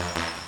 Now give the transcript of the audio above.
Bye.